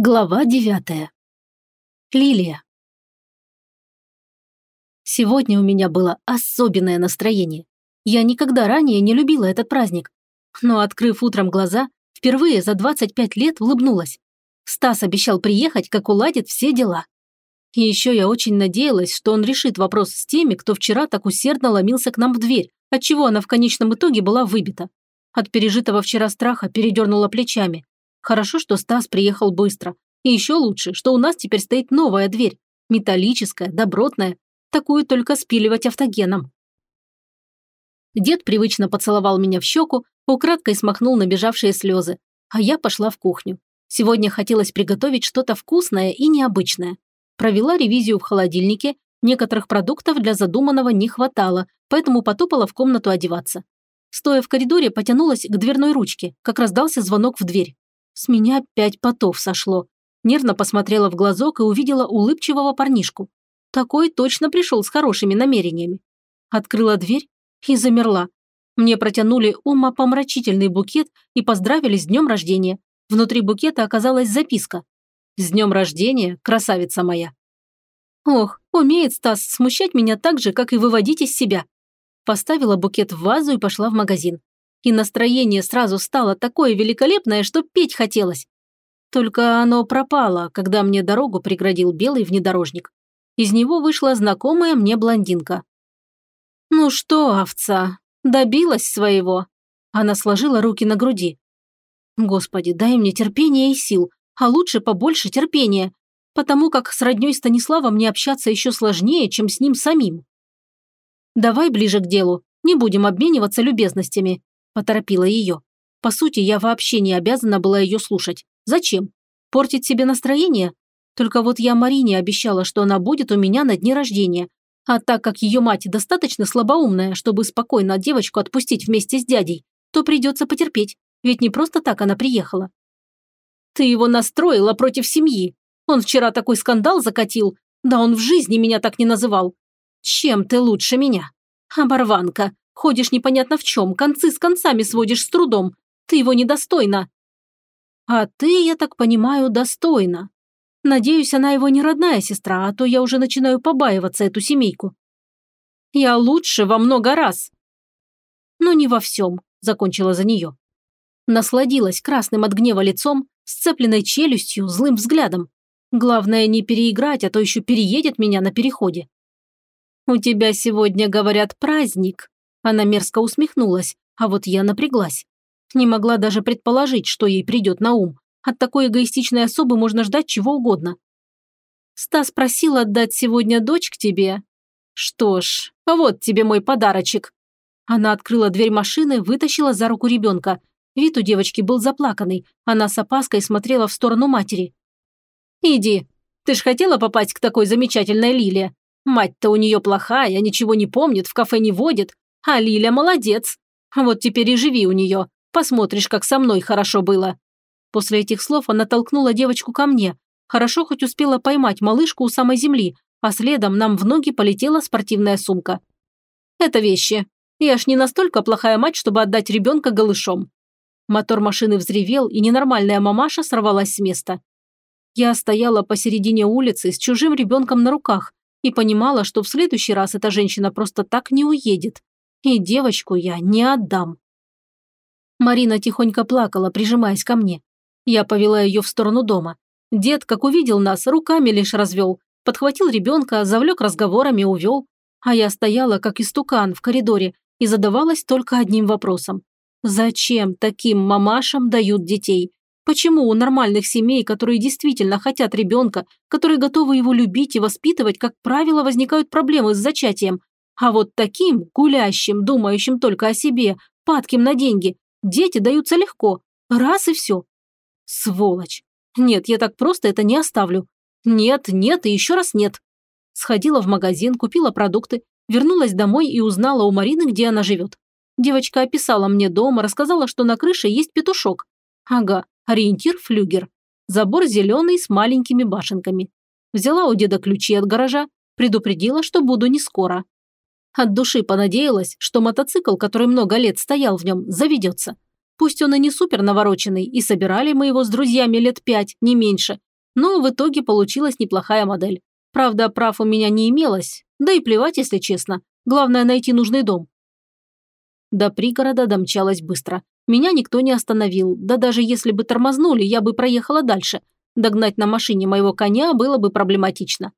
Глава девятая. Лилия. Сегодня у меня было особенное настроение. Я никогда ранее не любила этот праздник. Но, открыв утром глаза, впервые за 25 лет улыбнулась. Стас обещал приехать, как уладит все дела. И еще я очень надеялась, что он решит вопрос с теми, кто вчера так усердно ломился к нам в дверь, отчего она в конечном итоге была выбита. От пережитого вчера страха передернула плечами. Хорошо, что Стас приехал быстро. И еще лучше, что у нас теперь стоит новая дверь. Металлическая, добротная. Такую только спиливать автогеном. Дед привычно поцеловал меня в щеку, украдкой смахнул набежавшие слезы. А я пошла в кухню. Сегодня хотелось приготовить что-то вкусное и необычное. Провела ревизию в холодильнике, некоторых продуктов для задуманного не хватало, поэтому потопала в комнату одеваться. Стоя в коридоре, потянулась к дверной ручке, как раздался звонок в дверь. С меня пять потов сошло. Нервно посмотрела в глазок и увидела улыбчивого парнишку. Такой точно пришел с хорошими намерениями. Открыла дверь и замерла. Мне протянули умопомрачительный букет и поздравили с днем рождения. Внутри букета оказалась записка. «С днем рождения, красавица моя!» Ох, умеет Стас смущать меня так же, как и выводить из себя. Поставила букет в вазу и пошла в магазин и настроение сразу стало такое великолепное, что петь хотелось. Только оно пропало, когда мне дорогу преградил белый внедорожник. Из него вышла знакомая мне блондинка. «Ну что, овца, добилась своего?» Она сложила руки на груди. «Господи, дай мне терпения и сил, а лучше побольше терпения, потому как с роднёй Станислава мне общаться еще сложнее, чем с ним самим». «Давай ближе к делу, не будем обмениваться любезностями», поторопила ее. По сути, я вообще не обязана была ее слушать. Зачем? Портить себе настроение? Только вот я Марине обещала, что она будет у меня на дне рождения. А так как ее мать достаточно слабоумная, чтобы спокойно девочку отпустить вместе с дядей, то придется потерпеть, ведь не просто так она приехала. Ты его настроила против семьи. Он вчера такой скандал закатил, да он в жизни меня так не называл. Чем ты лучше меня? Оборванка, Ходишь непонятно в чем, концы с концами сводишь с трудом. Ты его недостойна». «А ты, я так понимаю, достойна. Надеюсь, она его не родная сестра, а то я уже начинаю побаиваться эту семейку». «Я лучше во много раз». «Но не во всем», – закончила за нее. Насладилась красным от гнева лицом, сцепленной челюстью, злым взглядом. Главное не переиграть, а то еще переедет меня на переходе. «У тебя сегодня, говорят, праздник», она мерзко усмехнулась, а вот я напряглась. Не могла даже предположить, что ей придет на ум. От такой эгоистичной особы можно ждать чего угодно. Стас просил отдать сегодня дочь к тебе. Что ж, вот тебе мой подарочек. Она открыла дверь машины, вытащила за руку ребенка. Вид у девочки был заплаканный. Она с опаской смотрела в сторону матери. «Иди. Ты ж хотела попасть к такой замечательной Лиле. Мать-то у нее плохая, ничего не помнит, в кафе не водит. А Лиля молодец. Вот теперь и живи у нее. Посмотришь, как со мной хорошо было». После этих слов она толкнула девочку ко мне. Хорошо хоть успела поймать малышку у самой земли, а следом нам в ноги полетела спортивная сумка. «Это вещи. Я ж не настолько плохая мать, чтобы отдать ребенка голышом». Мотор машины взревел, и ненормальная мамаша сорвалась с места. Я стояла посередине улицы с чужим ребенком на руках и понимала, что в следующий раз эта женщина просто так не уедет. И девочку я не отдам. Марина тихонько плакала, прижимаясь ко мне. Я повела ее в сторону дома. Дед, как увидел нас, руками лишь развел, подхватил ребенка, завлек разговорами, увел. А я стояла, как истукан, в коридоре и задавалась только одним вопросом. Зачем таким мамашам дают детей? Почему у нормальных семей, которые действительно хотят ребенка, которые готовы его любить и воспитывать, как правило, возникают проблемы с зачатием, а вот таким, гулящим, думающим только о себе, падким на деньги, дети даются легко. Раз и все. Сволочь. Нет, я так просто это не оставлю. Нет, нет и еще раз нет. Сходила в магазин, купила продукты, вернулась домой и узнала у Марины, где она живет. Девочка описала мне дом, рассказала, что на крыше есть петушок. Ага, ориентир флюгер. Забор зеленый с маленькими башенками. Взяла у деда ключи от гаража, предупредила, что буду не скоро. От души понадеялась, что мотоцикл, который много лет стоял в нем, заведется. Пусть он и не супер навороченный, и собирали мы его с друзьями лет пять, не меньше, Но в итоге получилась неплохая модель. Правда, прав у меня не имелось, да и плевать, если честно. Главное найти нужный дом. До пригорода домчалась быстро. Меня никто не остановил, да даже если бы тормознули, я бы проехала дальше. Догнать на машине моего коня было бы проблематично.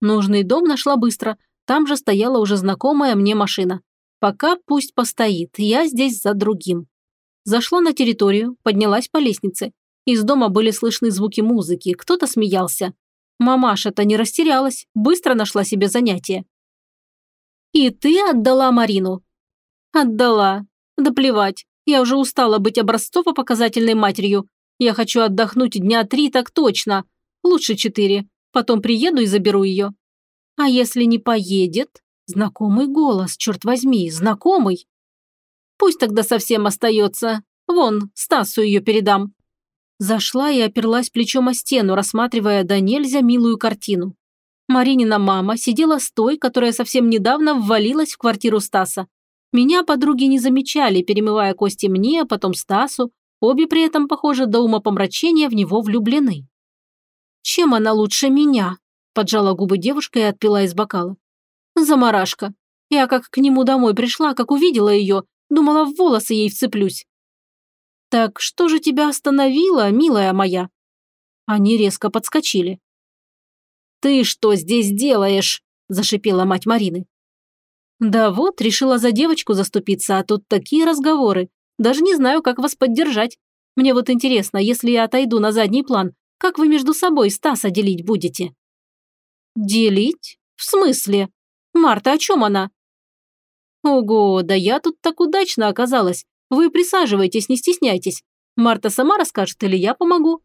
Нужный дом нашла быстро, там же стояла уже знакомая мне машина. Пока пусть постоит, я здесь за другим. Зашла на территорию, поднялась по лестнице. Из дома были слышны звуки музыки, кто-то смеялся. Мамаша-то не растерялась, быстро нашла себе занятие. «И ты отдала Марину?» «Отдала. Да плевать. Я уже устала быть образцово-показательной матерью. Я хочу отдохнуть дня три так точно. Лучше четыре. Потом приеду и заберу ее». «А если не поедет?» Знакомый голос, черт возьми, знакомый. «Пусть тогда совсем остается. Вон, Стасу ее передам». Зашла и оперлась плечом о стену, рассматривая до нельзя милую картину. Маринина мама сидела с той, которая совсем недавно ввалилась в квартиру Стаса. Меня подруги не замечали, перемывая кости мне, а потом Стасу. Обе при этом, похоже, до умопомрачения в него влюблены. «Чем она лучше меня?» – поджала губы девушка и отпила из бокала. «Замарашка. Я как к нему домой пришла, как увидела ее, думала, в волосы ей вцеплюсь. «Так что же тебя остановило, милая моя?» Они резко подскочили. «Ты что здесь делаешь?» – зашипела мать Марины. «Да вот, решила за девочку заступиться, а тут такие разговоры. Даже не знаю, как вас поддержать. Мне вот интересно, если я отойду на задний план, как вы между собой Стаса делить будете?» «Делить? В смысле? Марта, о чем она?» «Ого, да я тут так удачно оказалась. Вы присаживайтесь, не стесняйтесь. Марта сама расскажет или я помогу?»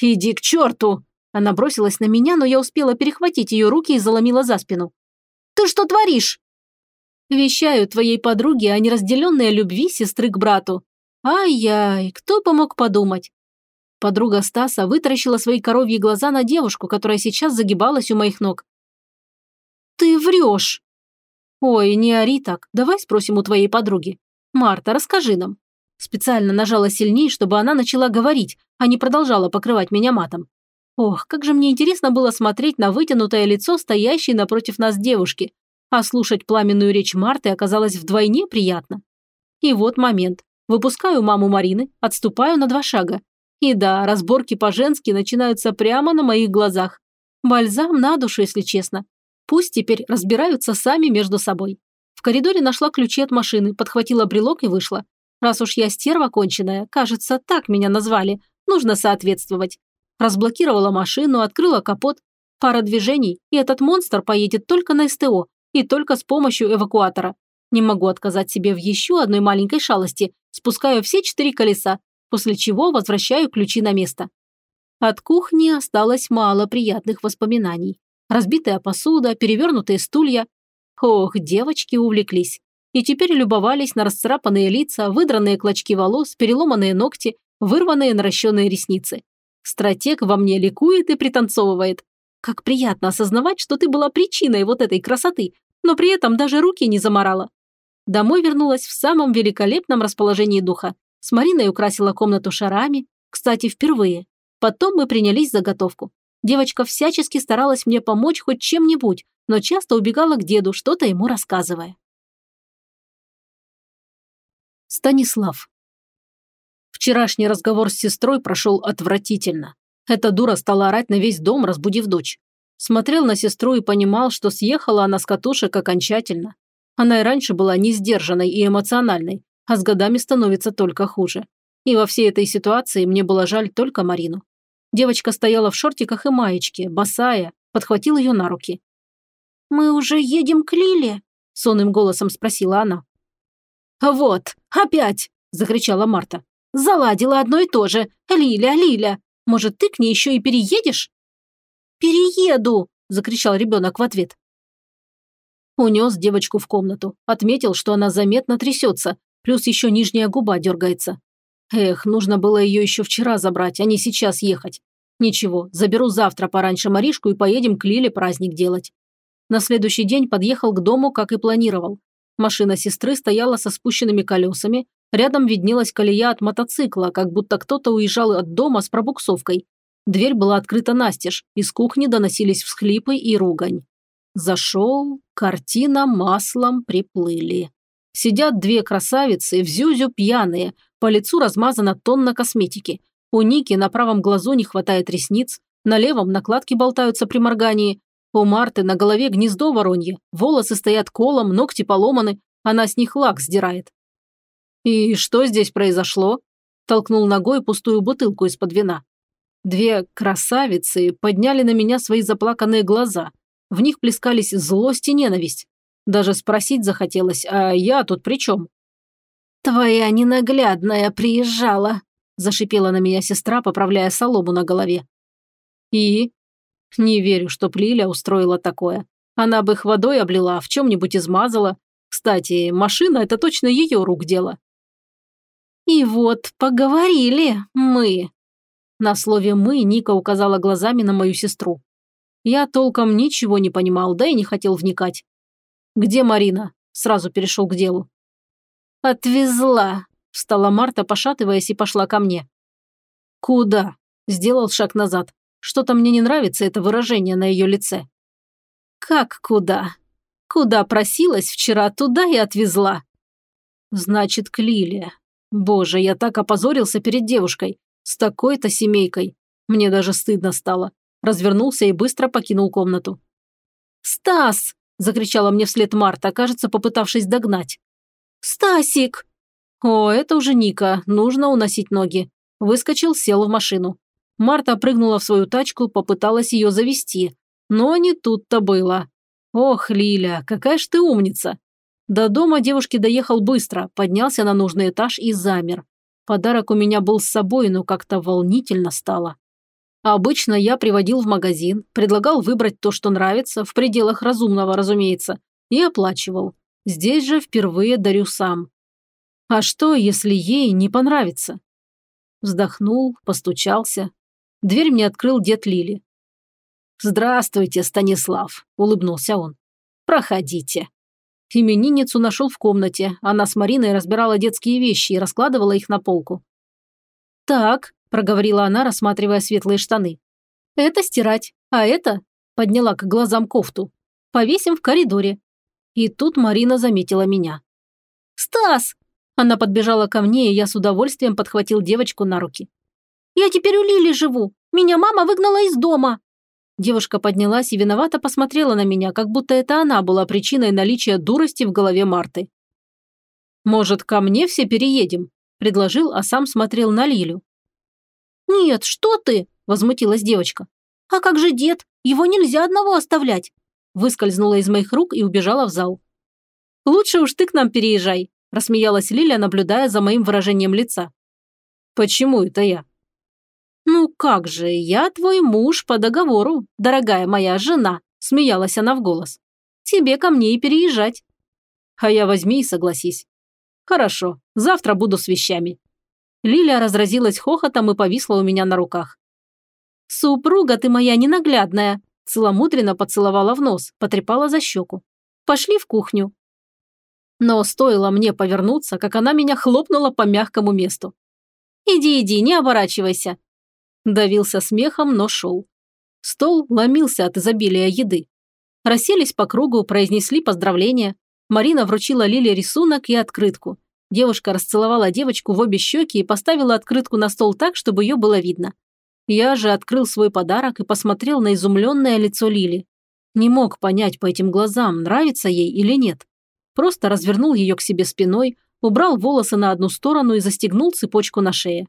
«Иди к черту!» Она бросилась на меня, но я успела перехватить ее руки и заломила за спину. «Ты что творишь?» «Вещаю твоей подруге о неразделенной любви сестры к брату. Ай-яй, кто помог подумать?» Подруга Стаса вытаращила свои коровьи глаза на девушку, которая сейчас загибалась у моих ног. «Ты врешь!» «Ой, не ори так, давай спросим у твоей подруги. Марта, расскажи нам». Специально нажала сильнее, чтобы она начала говорить, а не продолжала покрывать меня матом. Ох, как же мне интересно было смотреть на вытянутое лицо стоящей напротив нас девушки, а слушать пламенную речь Марты оказалось вдвойне приятно. И вот момент. Выпускаю маму Марины, отступаю на два шага. И да, разборки по-женски начинаются прямо на моих глазах. Бальзам на душу, если честно. Пусть теперь разбираются сами между собой. В коридоре нашла ключи от машины, подхватила брелок и вышла. Раз уж я стерва конченая, кажется, так меня назвали, нужно соответствовать. Разблокировала машину, открыла капот. Пара движений, и этот монстр поедет только на СТО и только с помощью эвакуатора. Не могу отказать себе в еще одной маленькой шалости, спускаю все четыре колеса, после чего возвращаю ключи на место. От кухни осталось мало приятных воспоминаний. Разбитая посуда, перевернутые стулья, Ох, девочки увлеклись. И теперь любовались на расцарапанные лица, выдранные клочки волос, переломанные ногти, вырванные наращенные ресницы. Стратег во мне ликует и пританцовывает. Как приятно осознавать, что ты была причиной вот этой красоты, но при этом даже руки не заморала. Домой вернулась в самом великолепном расположении духа. С Мариной украсила комнату шарами, кстати, впервые. Потом мы принялись за готовку. Девочка всячески старалась мне помочь хоть чем-нибудь, но часто убегала к деду, что-то ему рассказывая. Станислав. Вчерашний разговор с сестрой прошел отвратительно. Эта дура стала орать на весь дом, разбудив дочь. Смотрел на сестру и понимал, что съехала она с катушек окончательно. Она и раньше была не сдержанной и эмоциональной, а с годами становится только хуже. И во всей этой ситуации мне было жаль только Марину. Девочка стояла в шортиках и маечке, босая, подхватил ее на руки. «Мы уже едем к Лиле?» – сонным голосом спросила она. «Вот, опять!» – закричала Марта. «Заладила одно и то же. Лиля, Лиля, может, ты к ней еще и переедешь?» «Перееду!» – закричал ребенок в ответ. Унес девочку в комнату, отметил, что она заметно трясется, плюс еще нижняя губа дергается. Эх, нужно было ее еще вчера забрать, а не сейчас ехать. Ничего, заберу завтра пораньше Маришку и поедем к Лиле праздник делать. На следующий день подъехал к дому, как и планировал. Машина сестры стояла со спущенными колесами, рядом виднелась колея от мотоцикла, как будто кто-то уезжал от дома с пробуксовкой. Дверь была открыта настежь, из кухни доносились всхлипы и ругань. Зашел, картина маслом приплыли. Сидят две красавицы, в зюзю пьяные, по лицу размазана тонна косметики. У Ники на правом глазу не хватает ресниц, на левом накладки болтаются при моргании. У Марты на голове гнездо воронье, волосы стоят колом, ногти поломаны, она с них лак сдирает. «И что здесь произошло?» Толкнул ногой пустую бутылку из-под вина. Две красавицы подняли на меня свои заплаканные глаза. В них плескались злость и ненависть. Даже спросить захотелось, а я тут при чем? «Твоя ненаглядная приезжала», – зашипела на меня сестра, поправляя солому на голове. «И?» «Не верю, что Лиля устроила такое. Она бы их водой облила, в чем-нибудь измазала. Кстати, машина – это точно ее рук дело». «И вот поговорили мы», на слове «мы» Ника указала глазами на мою сестру. Я толком ничего не понимал, да и не хотел вникать. «Где Марина?» Сразу перешел к делу. «Отвезла», – встала Марта, пошатываясь, и пошла ко мне. «Куда?» – сделал шаг назад. Что-то мне не нравится это выражение на ее лице. «Как куда? Куда просилась вчера, туда и отвезла». «Значит, к Лиле. Боже, я так опозорился перед девушкой. С такой-то семейкой. Мне даже стыдно стало. Развернулся и быстро покинул комнату. «Стас!» – закричала мне вслед Марта, кажется, попытавшись догнать. «Стасик!» О, это уже Ника, нужно уносить ноги. Выскочил, сел в машину. Марта прыгнула в свою тачку, попыталась ее завести. Но не тут-то было. Ох, Лиля, какая ж ты умница. До дома девушки доехал быстро, поднялся на нужный этаж и замер. Подарок у меня был с собой, но как-то волнительно стало. Обычно я приводил в магазин, предлагал выбрать то, что нравится, в пределах разумного, разумеется, и оплачивал. Здесь же впервые дарю сам. А что, если ей не понравится? Вздохнул, постучался. Дверь мне открыл дед Лили. «Здравствуйте, Станислав», – улыбнулся он. «Проходите». Именинницу нашел в комнате. Она с Мариной разбирала детские вещи и раскладывала их на полку. «Так», – проговорила она, рассматривая светлые штаны. «Это стирать, а это...» – подняла к глазам кофту. «Повесим в коридоре». И тут Марина заметила меня. «Стас!» Она подбежала ко мне, и я с удовольствием подхватил девочку на руки. «Я теперь у Лили живу. Меня мама выгнала из дома». Девушка поднялась и виновато посмотрела на меня, как будто это она была причиной наличия дурости в голове Марты. «Может, ко мне все переедем?» – предложил, а сам смотрел на Лилю. «Нет, что ты?» – возмутилась девочка. «А как же дед? Его нельзя одного оставлять!» Выскользнула из моих рук и убежала в зал. «Лучше уж ты к нам переезжай», – рассмеялась Лиля, наблюдая за моим выражением лица. «Почему это я?» «Ну как же, я твой муж по договору, дорогая моя жена», – смеялась она в голос. «Тебе ко мне и переезжать». «А я возьми и согласись». «Хорошо, завтра буду с вещами». Лилия разразилась хохотом и повисла у меня на руках. «Супруга ты моя ненаглядная», – целомудренно поцеловала в нос, потрепала за щеку. «Пошли в кухню». Но стоило мне повернуться, как она меня хлопнула по мягкому месту. «Иди, иди, не оборачивайся. Давился смехом, но шел. Стол ломился от изобилия еды. Расселись по кругу, произнесли поздравления. Марина вручила Лиле рисунок и открытку. Девушка расцеловала девочку в обе щеки и поставила открытку на стол так, чтобы ее было видно. Я же открыл свой подарок и посмотрел на изумленное лицо Лили. Не мог понять по этим глазам, нравится ей или нет. Просто развернул ее к себе спиной, убрал волосы на одну сторону и застегнул цепочку на шее.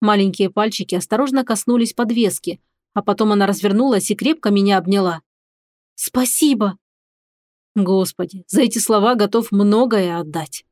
Маленькие пальчики осторожно коснулись подвески, а потом она развернулась и крепко меня обняла. «Спасибо!» Господи, за эти слова готов многое отдать.